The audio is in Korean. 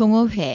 동호회.